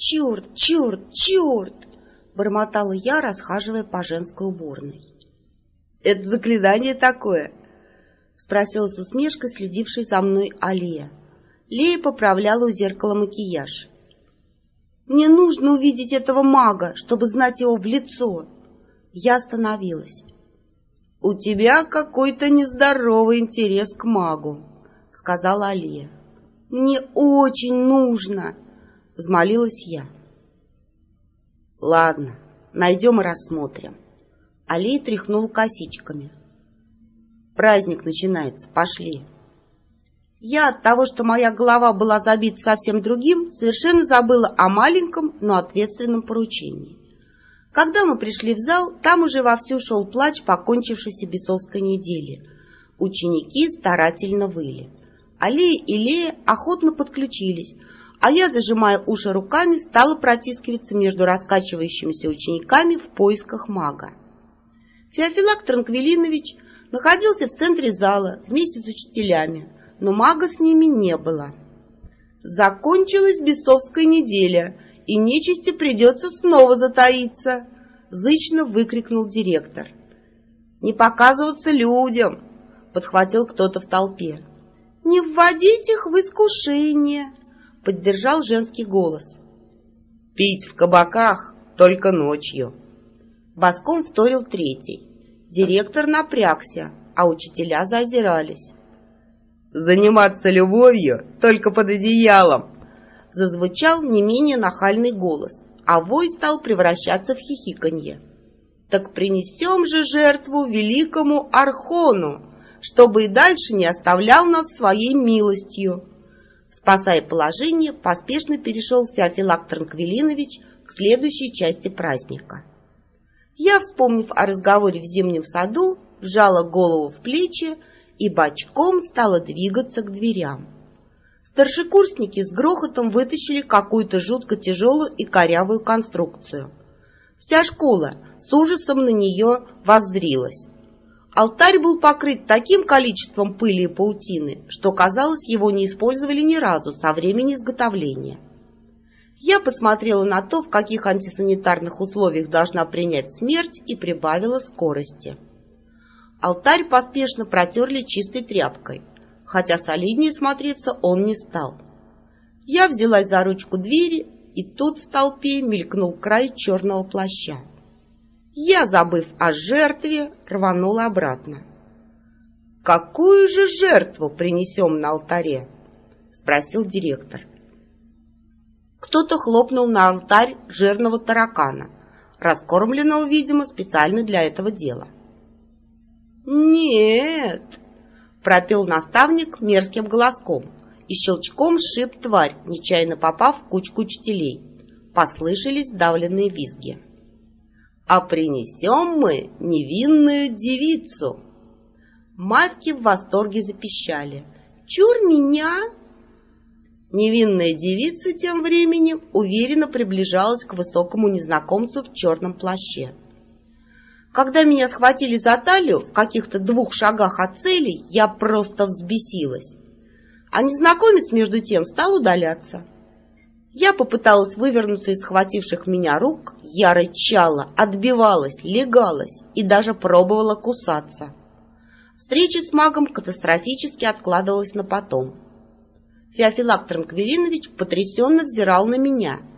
черт, черт, черт!» Бормотала я, расхаживая по женской уборной. «Это заклинание такое?» Спросила с усмешкой следившей за мной Алия. Лея поправляла у зеркала макияж. «Мне нужно увидеть этого мага, чтобы знать его в лицо!» Я остановилась. «У тебя какой-то нездоровый интерес к магу», — сказала Алия. «Мне очень нужно», — взмолилась я. «Ладно, найдем и рассмотрим». Алия тряхнул косичками. «Праздник начинается, пошли». Я от того, что моя голова была забита совсем другим, совершенно забыла о маленьком, но ответственном поручении. Когда мы пришли в зал, там уже вовсю шел плач покончившейся бесовской недели. Ученики старательно выли. Алия и Лея охотно подключились, а я, зажимая уши руками, стала протискиваться между раскачивающимися учениками в поисках мага. Феофилак Транквилинович находился в центре зала вместе с учителями, но мага с ними не было. Закончилась бесовская неделя — и нечисти придется снова затаиться!» — зычно выкрикнул директор. «Не показываться людям!» — подхватил кто-то в толпе. «Не вводить их в искушение!» — поддержал женский голос. «Пить в кабаках только ночью!» Боском вторил третий. Директор напрягся, а учителя заозирались. «Заниматься любовью только под одеялом!» зазвучал не менее нахальный голос, а вой стал превращаться в хихиканье. «Так принесем же жертву великому Архону, чтобы и дальше не оставлял нас своей милостью!» Спасая положение, поспешно перешел Феофилак Транквилинович к следующей части праздника. Я, вспомнив о разговоре в зимнем саду, вжала голову в плечи и бочком стала двигаться к дверям. Старшекурсники с грохотом вытащили какую-то жутко тяжелую и корявую конструкцию. Вся школа с ужасом на нее воззрилась. Алтарь был покрыт таким количеством пыли и паутины, что, казалось, его не использовали ни разу со времени изготовления. Я посмотрела на то, в каких антисанитарных условиях должна принять смерть, и прибавила скорости. Алтарь поспешно протерли чистой тряпкой, хотя солиднее смотреться он не стал. Я взялась за ручку двери, и тут в толпе мелькнул край черного плаща. Я, забыв о жертве, рванула обратно. «Какую же жертву принесем на алтаре?» — спросил директор. Кто-то хлопнул на алтарь жирного таракана, раскормленного, видимо, специально для этого дела. «Нет!» пропел наставник мерзким голоском и щелчком сшиб тварь, нечаянно попав в кучку учителей. Послышались давленные визги. «А принесем мы невинную девицу!» Мавки в восторге запищали. «Чур меня!» Невинная девица тем временем уверенно приближалась к высокому незнакомцу в черном плаще. Когда меня схватили за талию в каких-то двух шагах от цели, я просто взбесилась. А незнакомец, между тем, стал удаляться. Я попыталась вывернуться из схвативших меня рук, я рычала, отбивалась, легалась и даже пробовала кусаться. Встреча с магом катастрофически откладывалась на потом. Феофилак Транквилинович потрясенно взирал на меня –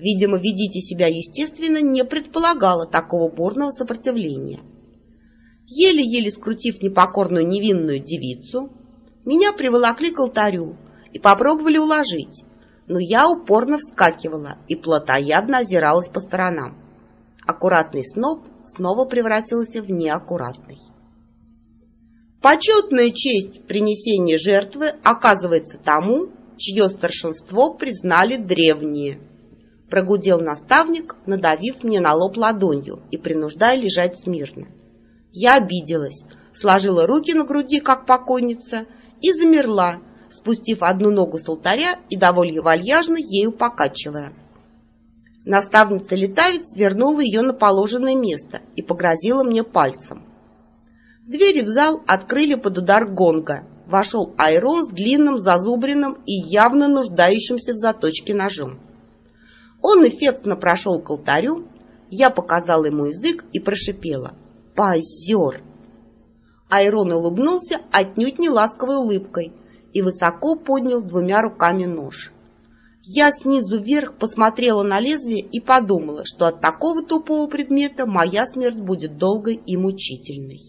Видимо, «ведите себя естественно» не предполагало такого бурного сопротивления. Еле-еле скрутив непокорную невинную девицу, меня приволокли к алтарю и попробовали уложить, но я упорно вскакивала и плотоядно озиралась по сторонам. Аккуратный сноп снова превратился в неаккуратный. Почетная честь принесения жертвы оказывается тому, чье старшинство признали древние – Прогудел наставник, надавив мне на лоб ладонью и принуждая лежать смирно. Я обиделась, сложила руки на груди, как покойница, и замерла, спустив одну ногу с алтаря и довольно вальяжно ею покачивая. Наставница-летавец вернула ее на положенное место и погрозила мне пальцем. Двери в зал открыли под удар гонга. Вошел Айрон с длинным, зазубренным и явно нуждающимся в заточке ножом. Он эффектно прошел к алтарю, я показала ему язык и прошипела. «Позер!» Айрон улыбнулся отнюдь не ласковой улыбкой и высоко поднял двумя руками нож. Я снизу вверх посмотрела на лезвие и подумала, что от такого тупого предмета моя смерть будет долгой и мучительной.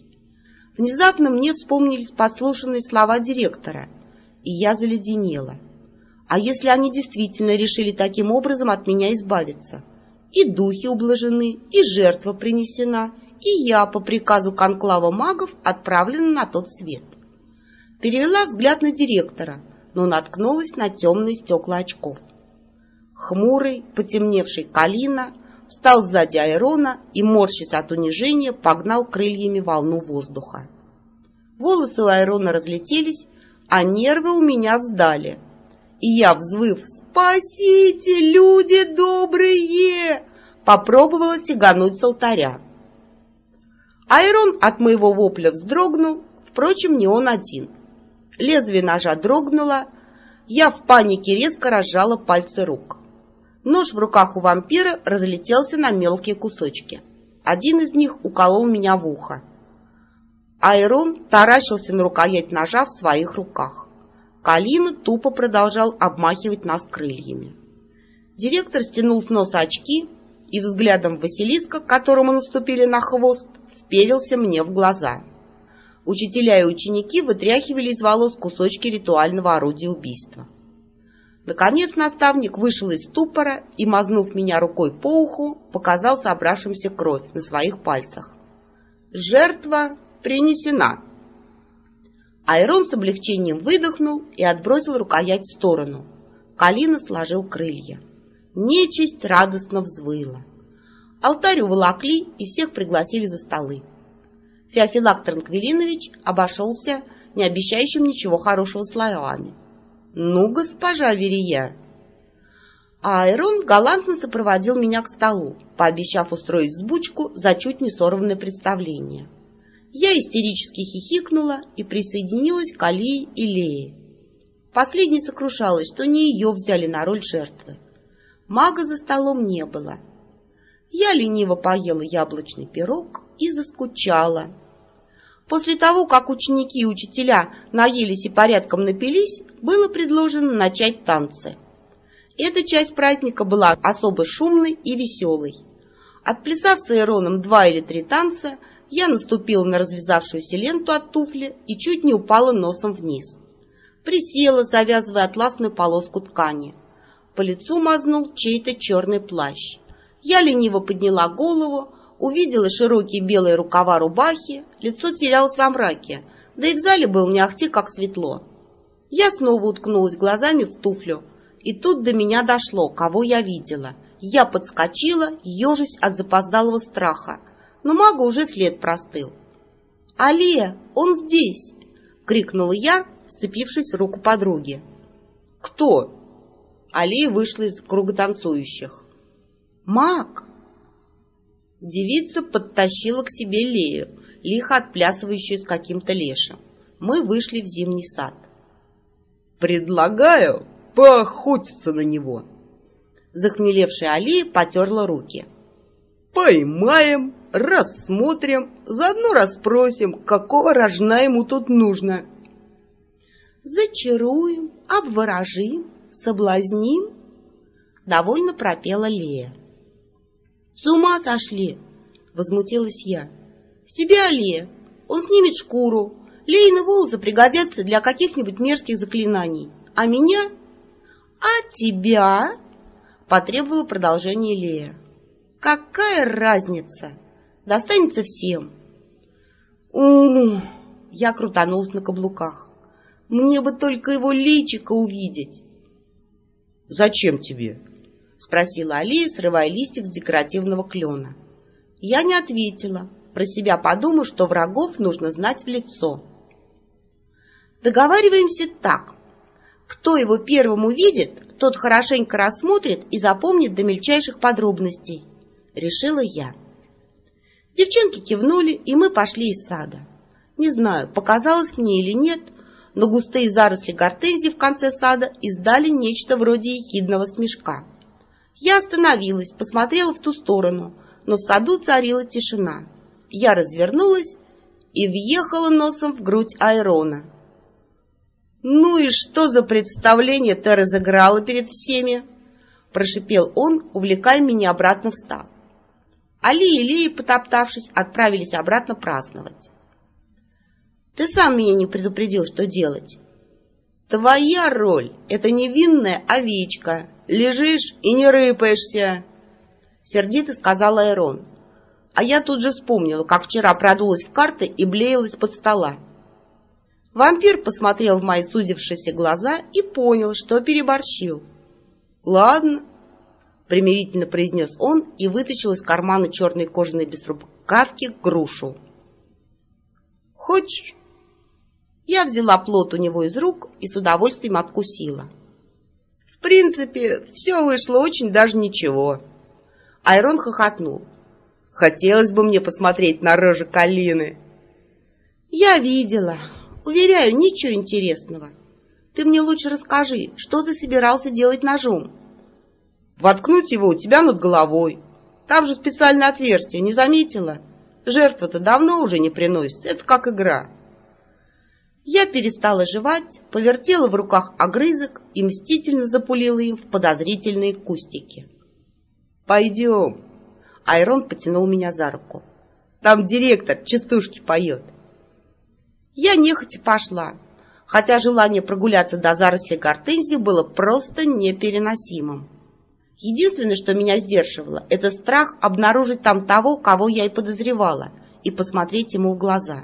Внезапно мне вспомнились подслушанные слова директора, и я заледенела. А если они действительно решили таким образом от меня избавиться? И духи ублажены, и жертва принесена, и я по приказу конклава магов отправлена на тот свет. Перевела взгляд на директора, но наткнулась на темные стекла очков. Хмурый, потемневший Калина встал сзади Айрона и, морщась от унижения, погнал крыльями волну воздуха. Волосы у Айрона разлетелись, а нервы у меня вздали. И я, взвыв «Спасите, люди добрые!» попробовала сигануть с алтаря. Айрон от моего вопля вздрогнул, впрочем, не он один. Лезвие ножа дрогнуло, я в панике резко разжала пальцы рук. Нож в руках у вампира разлетелся на мелкие кусочки. Один из них уколол меня в ухо. Айрон таращился на рукоять ножа в своих руках. Калина тупо продолжал обмахивать нас крыльями. Директор стянул с носа очки и взглядом Василиска, которому наступили на хвост, вперился мне в глаза. Учителя и ученики вытряхивали из волос кусочки ритуального орудия убийства. Наконец наставник вышел из ступора и, мазнув меня рукой по уху, показал собравшимся кровь на своих пальцах. «Жертва принесена!» Айрон с облегчением выдохнул и отбросил рукоять в сторону. Калина сложил крылья. Нечисть радостно взвыла. Алтарь уволокли и всех пригласили за столы. Феофилак Транквилинович обошелся не обещающим ничего хорошего словами. «Ну, госпожа Верия!» Айрон галантно сопроводил меня к столу, пообещав устроить взбучку за чуть не сорванное представление. Я истерически хихикнула и присоединилась к Алии и Лее. Последней сокрушалась, что не ее взяли на роль жертвы. Мага за столом не было. Я лениво поела яблочный пирог и заскучала. После того, как ученики и учителя наелись и порядком напились, было предложено начать танцы. Эта часть праздника была особо шумной и веселой. Отплясав с Ироном два или три танца, я наступила на развязавшуюся ленту от туфли и чуть не упала носом вниз. Присела, завязывая атласную полоску ткани. По лицу мазнул чей-то черный плащ. Я лениво подняла голову, увидела широкие белые рукава рубахи, лицо терялось во мраке, да и в зале был не ахти как светло. Я снова уткнулась глазами в туфлю, и тут до меня дошло, кого я видела. Я подскочила, ежась от запоздалого страха, но мага уже след простыл. «Алия, он здесь!» — крикнула я, вцепившись в руку подруги. «Кто?» Алия вышла из круга танцующих. «Маг!» Девица подтащила к себе Лею, лихо отплясывающую с каким-то лешим. Мы вышли в зимний сад. «Предлагаю поохотиться на него!» Захмелевшая Алия потерла руки. «Поймаем, рассмотрим, заодно расспросим, какого рожна ему тут нужно». «Зачаруем, обворожим, соблазним», — довольно пропела Лея. «С ума сошли!» — возмутилась я. «С тебя, Лея! Он снимет шкуру. Лейны волосы пригодятся для каких-нибудь мерзких заклинаний. А меня?» «А тебя?» — потребовала продолжение Лея. «Какая разница? Достанется всем!» у Я крутанулась на каблуках. «Мне бы только его личико увидеть!» «Зачем тебе?» — спросила Алия, срывая листик с декоративного клена. Я не ответила, про себя подумав, что врагов нужно знать в лицо. Договариваемся так. Кто его первым увидит, тот хорошенько рассмотрит и запомнит до мельчайших подробностей. Решила я. Девчонки кивнули, и мы пошли из сада. Не знаю, показалось мне или нет, но густые заросли гортензии в конце сада издали нечто вроде ехидного смешка. Я остановилась, посмотрела в ту сторону, но в саду царила тишина. Я развернулась и въехала носом в грудь Айрона. «Ну и что за представление ты разыграла перед всеми?» Прошипел он, увлекая меня обратно в став. Али и Лея, потоптавшись, отправились обратно праздновать. «Ты сам меня не предупредил, что делать». «Твоя роль — это невинная овечка. Лежишь и не рыпаешься», — сердито сказал Айрон. А я тут же вспомнила, как вчера продулась в карты и блеяла из-под стола. Вампир посмотрел в мои сузившиеся глаза и понял, что переборщил. «Ладно», — примирительно произнес он и вытащил из кармана черной кожаной бесрукавки грушу. «Хочешь?» Я взяла плод у него из рук и с удовольствием откусила. В принципе, все вышло очень даже ничего. Айрон хохотнул. Хотелось бы мне посмотреть на рожу Калины. Я видела. Уверяю, ничего интересного. Ты мне лучше расскажи, что ты собирался делать ножом? Воткнуть его у тебя над головой. Там же специальное отверстие, не заметила? Жертва-то давно уже не приносится, это как игра. Я перестала жевать, повертела в руках огрызок и мстительно запулила им в подозрительные кустики. «Пойдем!» Айрон потянул меня за руку. «Там директор частушки поет!» Я нехотя пошла, хотя желание прогуляться до заросли гортензии было просто непереносимым. Единственное, что меня сдерживало, это страх обнаружить там того, кого я и подозревала, и посмотреть ему в глаза.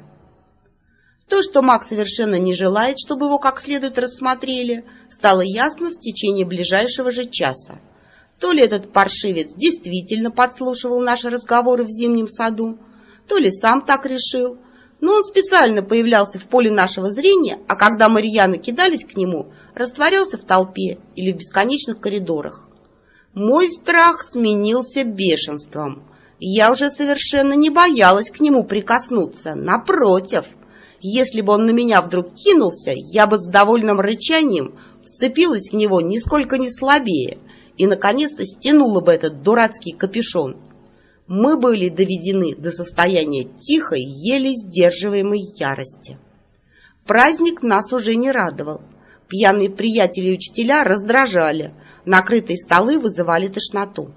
То, что Мак совершенно не желает, чтобы его как следует рассмотрели, стало ясно в течение ближайшего же часа. То ли этот паршивец действительно подслушивал наши разговоры в зимнем саду, то ли сам так решил, но он специально появлялся в поле нашего зрения, а когда Марьяны кидались к нему, растворялся в толпе или в бесконечных коридорах. Мой страх сменился бешенством. Я уже совершенно не боялась к нему прикоснуться. Напротив, если бы он на меня вдруг кинулся, я бы с довольным рычанием вцепилась в него нисколько не слабее и, наконец-то, стянула бы этот дурацкий капюшон. Мы были доведены до состояния тихой, еле сдерживаемой ярости. Праздник нас уже не радовал. Пьяные приятели и учителя раздражали, накрытые столы вызывали тошноту.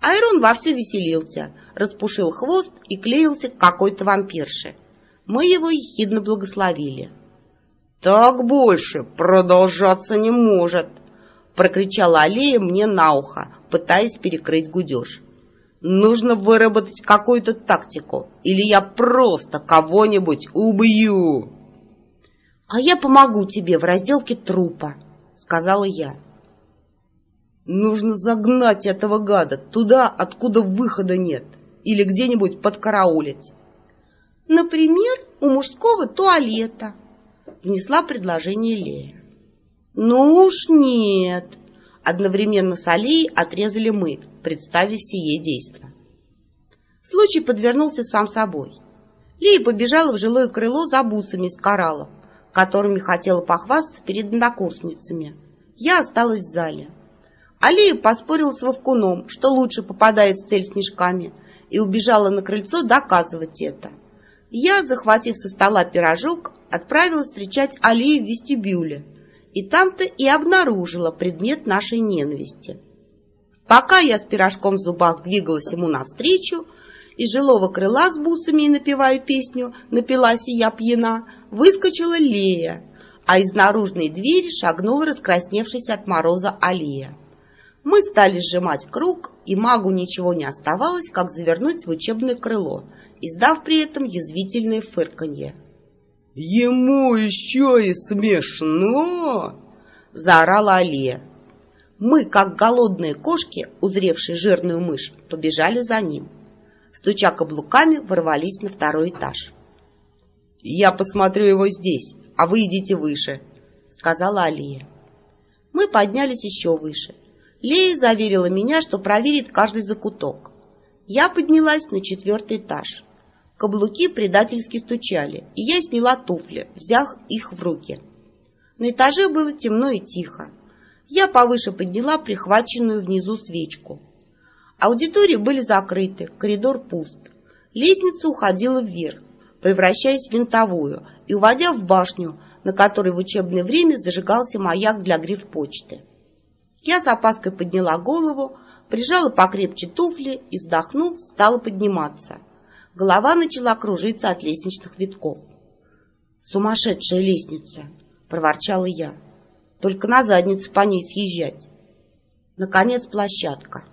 Айрон вовсю веселился, распушил хвост и клеился к какой-то вампирше. Мы его ехидно благословили. «Так больше продолжаться не может!» прокричала Алия мне на ухо, пытаясь перекрыть гудеж. «Нужно выработать какую-то тактику, или я просто кого-нибудь убью!» «А я помогу тебе в разделке трупа», — сказала я. «Нужно загнать этого гада туда, откуда выхода нет, или где-нибудь подкараулить». «Например, у мужского туалета», — внесла предложение Лея. «Ну уж нет!» Одновременно с Алией отрезали мы, представив сие действо. Случай подвернулся сам собой. Лия побежала в жилое крыло за бусами из кораллов, которыми хотела похвастаться перед однокурсницами. Я осталась в зале. Алия поспорила с Вовкуном, что лучше попадает в цель снежками, и убежала на крыльцо доказывать это. Я, захватив со стола пирожок, отправилась встречать Алию в вестибюле – и там-то и обнаружила предмет нашей ненависти. Пока я с пирожком в зубах двигалась ему навстречу, из жилого крыла с бусами и напевая песню «Напилась и я пьяна» выскочила Лея, а из наружной двери шагнула раскрасневшись от мороза Алия. Мы стали сжимать круг, и магу ничего не оставалось, как завернуть в учебное крыло, издав при этом язвительное фырканье. «Ему еще и смешно!» — заорала Алия. Мы, как голодные кошки, узревшие жирную мышь, побежали за ним. Стуча каблуками, ворвались на второй этаж. «Я посмотрю его здесь, а вы идите выше», — сказала Алия. Мы поднялись еще выше. Лея заверила меня, что проверит каждый закуток. Я поднялась на четвертый этаж. Каблуки предательски стучали, и я сняла туфли, взяв их в руки. На этаже было темно и тихо. Я повыше подняла прихваченную внизу свечку. Аудитории были закрыты, коридор пуст. Лестница уходила вверх, превращаясь в винтовую и уводя в башню, на которой в учебное время зажигался маяк для гриф почты. Я с опаской подняла голову, прижала покрепче туфли и, вздохнув, стала подниматься. Голова начала кружиться от лестничных витков. «Сумасшедшая лестница!» — проворчала я. «Только на заднице по ней съезжать». Наконец площадка.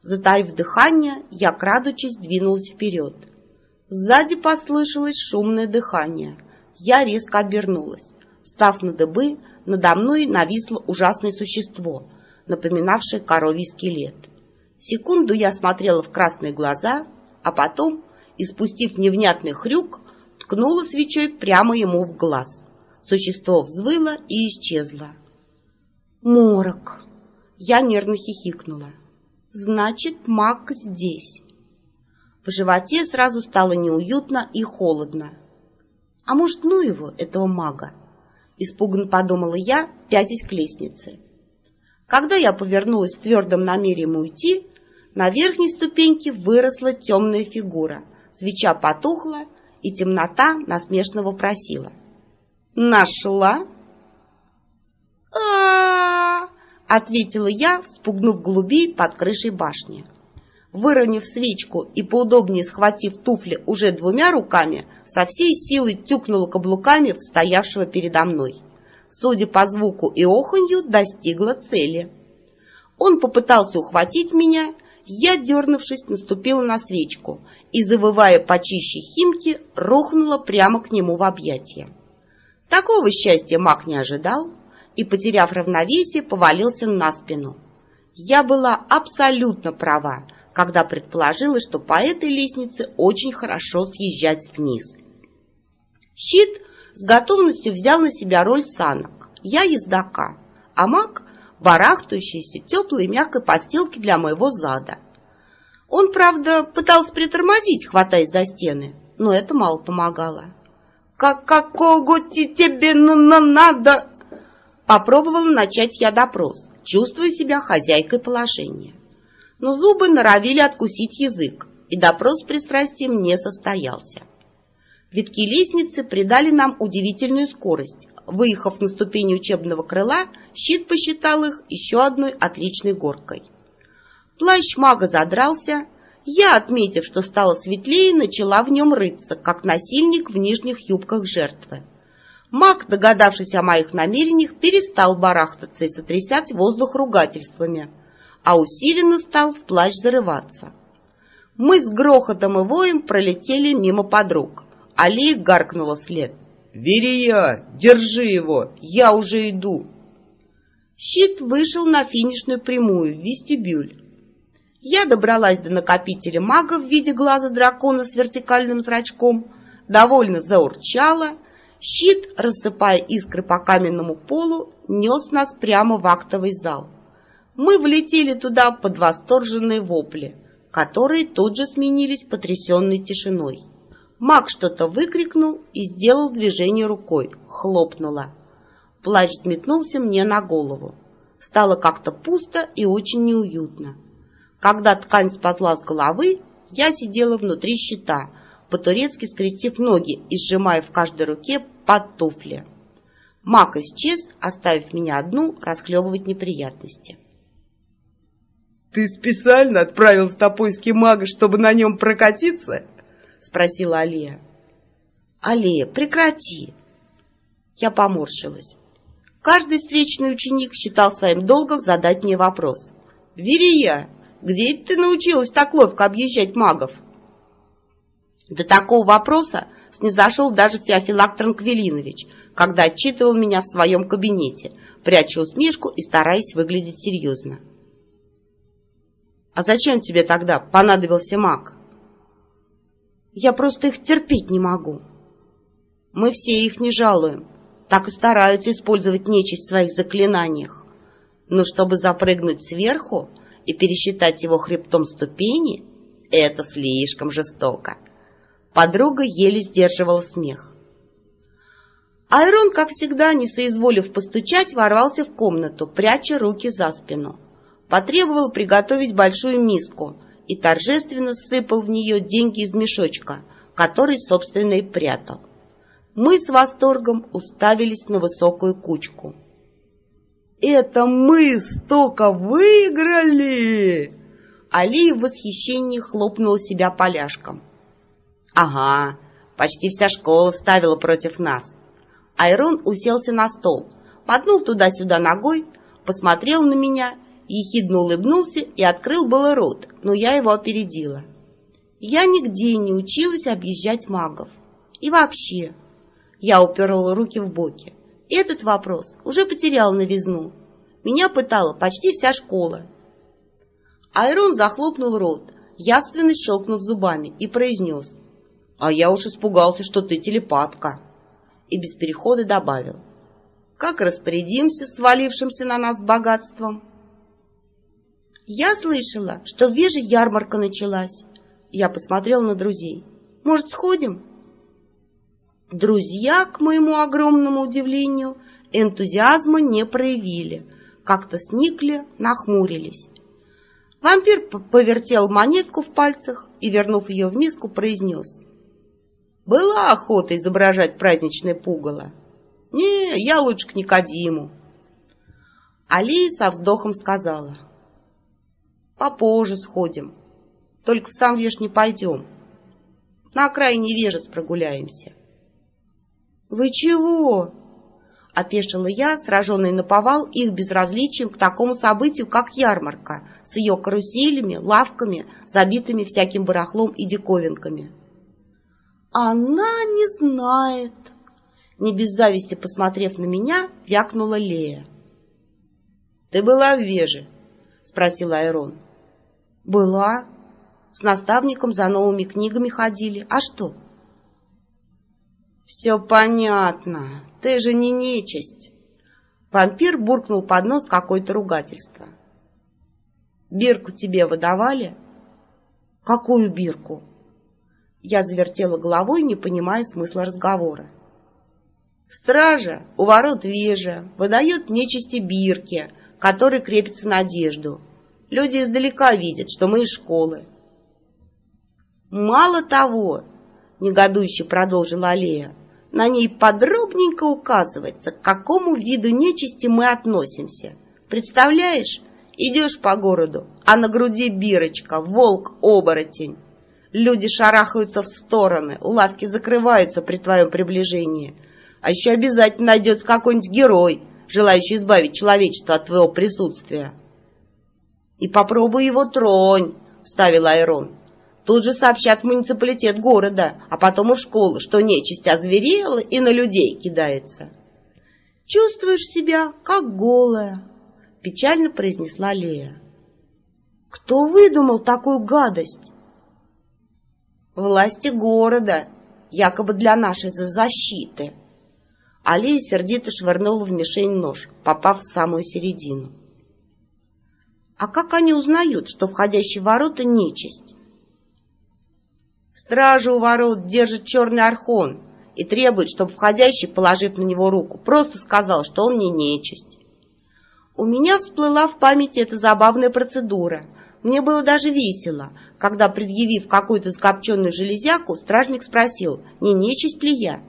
Затаив дыхание, я, крадучись, двинулась вперед. Сзади послышалось шумное дыхание. Я резко обернулась. Встав на дыбы, надо мной нависло ужасное существо, напоминавшее коровий скелет. Секунду я смотрела в красные глаза, а потом, испустив невнятный хрюк, ткнула свечой прямо ему в глаз. Существо взвыло и исчезло. «Морок!» Я нервно хихикнула. «Значит, маг здесь!» В животе сразу стало неуютно и холодно. «А может, ну его, этого мага?» Испуганно подумала я, пятясь к лестнице. Когда я повернулась в твердом намерением уйти, на верхней ступеньке выросла темная фигура. Свеча потухла, и темнота насмешно вопросила. «Нашла?» а ответила я, вспугнув голубей под крышей башни. Выронив свечку и поудобнее схватив туфли уже двумя руками, со всей силы тюкнула каблуками в стоявшего передо мной. Судя по звуку и оханью, достигла цели. Он попытался ухватить меня, я, дернувшись, наступила на свечку и, завывая почище химки, рухнула прямо к нему в объятия. Такого счастья маг не ожидал и, потеряв равновесие, повалился на спину. Я была абсолютно права, когда предположила, что по этой лестнице очень хорошо съезжать вниз. Щит с готовностью взял на себя роль санок. Я ездока, а маг барахтающейся теплой мягкой подстилки для моего зада. Он, правда, пытался притормозить, хватаясь за стены, но это мало помогало. «Как какого тебе надо?» Попробовала начать я допрос, чувствуя себя хозяйкой положения. Но зубы норовили откусить язык, и допрос с пристрастием не состоялся. Витки лестницы придали нам удивительную скорость. Выехав на ступени учебного крыла, щит посчитал их еще одной отличной горкой. Плащ мага задрался. Я, отметив, что стало светлее, начала в нем рыться, как насильник в нижних юбках жертвы. Маг, догадавшись о моих намерениях, перестал барахтаться и сотрясать воздух ругательствами, а усиленно стал в плащ зарываться. Мы с грохотом и воем пролетели мимо подруг. Алия гаркнула след. «Верия, держи его, я уже иду!» Щит вышел на финишную прямую в вестибюль. Я добралась до накопителя мага в виде глаза дракона с вертикальным зрачком, довольно заурчала. Щит, рассыпая искры по каменному полу, нес нас прямо в актовый зал. Мы влетели туда под восторженные вопли, которые тут же сменились потрясенной тишиной. Маг что-то выкрикнул и сделал движение рукой, хлопнула. Плач взметнулся мне на голову. Стало как-то пусто и очень неуютно. Когда ткань сползла с головы, я сидела внутри щита, по-турецки скрестив ноги и сжимая в каждой руке под туфли. Мак исчез, оставив меня одну расхлебывать неприятности. «Ты специально отправился на мага, чтобы на нем прокатиться?» — спросила Алия. «Алия, прекрати!» Я поморщилась. Каждый встречный ученик считал своим долгом задать мне вопрос. «Верия, где ты научилась так ловко объезжать магов? До такого вопроса снизошел даже Феофилак Транквилинович, когда отчитывал меня в своем кабинете, пряча усмешку и стараясь выглядеть серьезно. «А зачем тебе тогда понадобился маг?» «Я просто их терпеть не могу». «Мы все их не жалуем, так и стараются использовать нечисть в своих заклинаниях. Но чтобы запрыгнуть сверху, и пересчитать его хребтом ступени — это слишком жестоко. Подруга еле сдерживала смех. Айрон, как всегда, не соизволив постучать, ворвался в комнату, пряча руки за спину. Потребовал приготовить большую миску и торжественно сыпал в нее деньги из мешочка, который, собственно, и прятал. Мы с восторгом уставились на высокую кучку. «Это мы столько выиграли!» Алия в восхищении хлопнула себя поляшком. «Ага, почти вся школа ставила против нас». Айрон уселся на стол, поднул туда-сюда ногой, посмотрел на меня, ехидно улыбнулся и открыл было рот, но я его опередила. Я нигде не училась объезжать магов. И вообще, я уперла руки в боки. Этот вопрос уже потерял новизну. Меня пытала почти вся школа. Айрон захлопнул рот, явственно щелкнув зубами, и произнес. «А я уж испугался, что ты телепатка». И без перехода добавил. «Как распорядимся свалившимся на нас богатством?» «Я слышала, что в Веже ярмарка началась». Я посмотрел на друзей. «Может, сходим?» Друзья, к моему огромному удивлению, энтузиазма не проявили, как-то сникли, нахмурились. Вампир повертел монетку в пальцах и, вернув ее в миску, произнес. «Была охота изображать праздничное пугало. Не, я лучше к Никодиму». Алия со вздохом сказала. «Попозже сходим, только в сам веш не пойдем. На окраине вежец прогуляемся». «Вы чего?» — опешила я, сраженный наповал их безразличием к такому событию, как ярмарка, с ее каруселями, лавками, забитыми всяким барахлом и диковинками. «Она не знает!» Не без зависти посмотрев на меня, вякнула Лея. «Ты была в Веже?» — спросил Айрон. «Была. С наставником за новыми книгами ходили. А что?» «Все понятно. Ты же не нечисть». Вампир буркнул под нос какое-то ругательство. «Бирку тебе выдавали?» «Какую бирку?» Я завертела головой, не понимая смысла разговора. «Стража у ворот вежа выдает нечисти бирки, которые крепятся на одежду. Люди издалека видят, что мы из школы». «Мало того, — негодующе продолжила Аллея. «На ней подробненько указывается, к какому виду нечисти мы относимся. Представляешь, идешь по городу, а на груди бирочка, волк-оборотень. Люди шарахаются в стороны, лавки закрываются при твоем приближении. А еще обязательно найдется какой-нибудь герой, желающий избавить человечество от твоего присутствия». «И попробуй его тронь», — вставил Айрон. Тут же сообщат в муниципалитет города, а потом и в школу, что нечисть озверела и на людей кидается. «Чувствуешь себя, как голая», — печально произнесла Лея. «Кто выдумал такую гадость?» «Власти города, якобы для нашей защиты». Алия сердито швырнула в мишень нож, попав в самую середину. «А как они узнают, что входящий в ворота нечисть?» Стражи у ворот держит черный архон и требует, чтобы входящий, положив на него руку, просто сказал, что он не нечисть. У меня всплыла в памяти эта забавная процедура. Мне было даже весело, когда, предъявив какую-то закопченную железяку, стражник спросил, не нечисть ли я.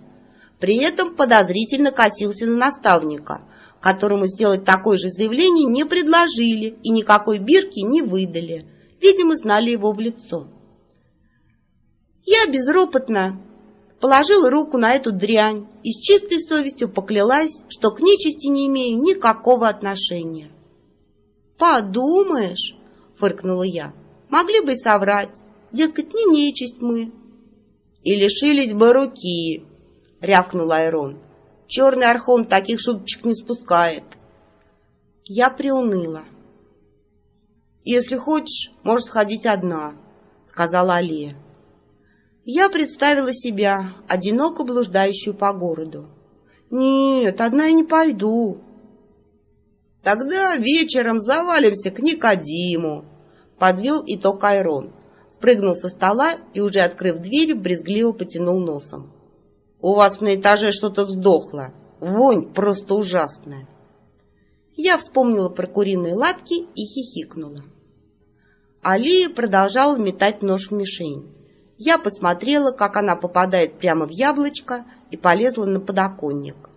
При этом подозрительно косился на наставника, которому сделать такое же заявление не предложили и никакой бирки не выдали. Видимо, знали его в лицо. Я безропотно положила руку на эту дрянь и с чистой совестью поклялась, что к нечисти не имею никакого отношения. «Подумаешь», — фыркнула я, — «могли бы и соврать, дескать, не нечисть мы». «И лишились бы руки», — рявкнул Айрон. «Черный архон таких шуточек не спускает». Я приуныла. «Если хочешь, можешь сходить одна», — сказала Алия я представила себя, одиноко блуждающую по городу. «Нет, одна я не пойду». «Тогда вечером завалимся к Никодиму», — подвел итог Айрон. Спрыгнул со стола и, уже открыв дверь, брезгливо потянул носом. У вас на этаже что-то сдохло. Вонь просто ужасная. Я вспомнила про куриные лапки и хихикнула. Алия продолжала метать нож в мишень. Я посмотрела, как она попадает прямо в яблочко, и полезла на подоконник.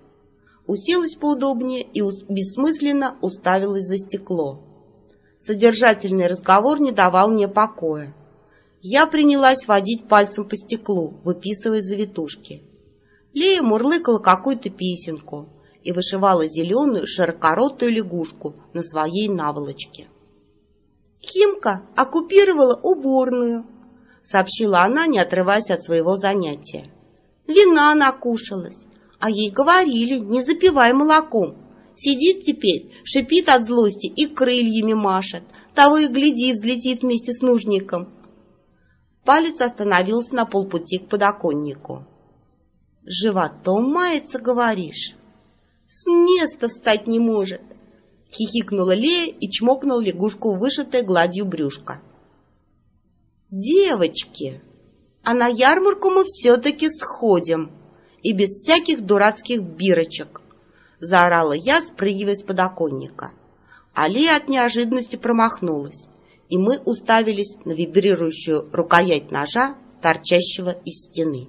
Уселась поудобнее и бессмысленно уставилась за стекло. Содержательный разговор не давал мне покоя. Я принялась водить пальцем по стеклу, выписывая завитушки. Лея мурлыкала какую-то песенку и вышивала зеленую широкоротую лягушку на своей наволочке. «Химка оккупировала уборную», — сообщила она, не отрываясь от своего занятия. «Вина накушалась, а ей говорили, не запивай молоком. Сидит теперь, шипит от злости и крыльями машет, того и гляди, взлетит вместе с нужником». Палец остановился на полпути к подоконнику. Животом мается, говоришь? С места встать не может. Хихикнула Лея и чмокнула лягушку вышитой гладью брюшка. Девочки, а на ярмарку мы все-таки сходим. И без всяких дурацких бирочек. Заорала я, спрыгивая с подоконника. А Лея от неожиданности промахнулась, и мы уставились на вибрирующую рукоять ножа, торчащего из стены.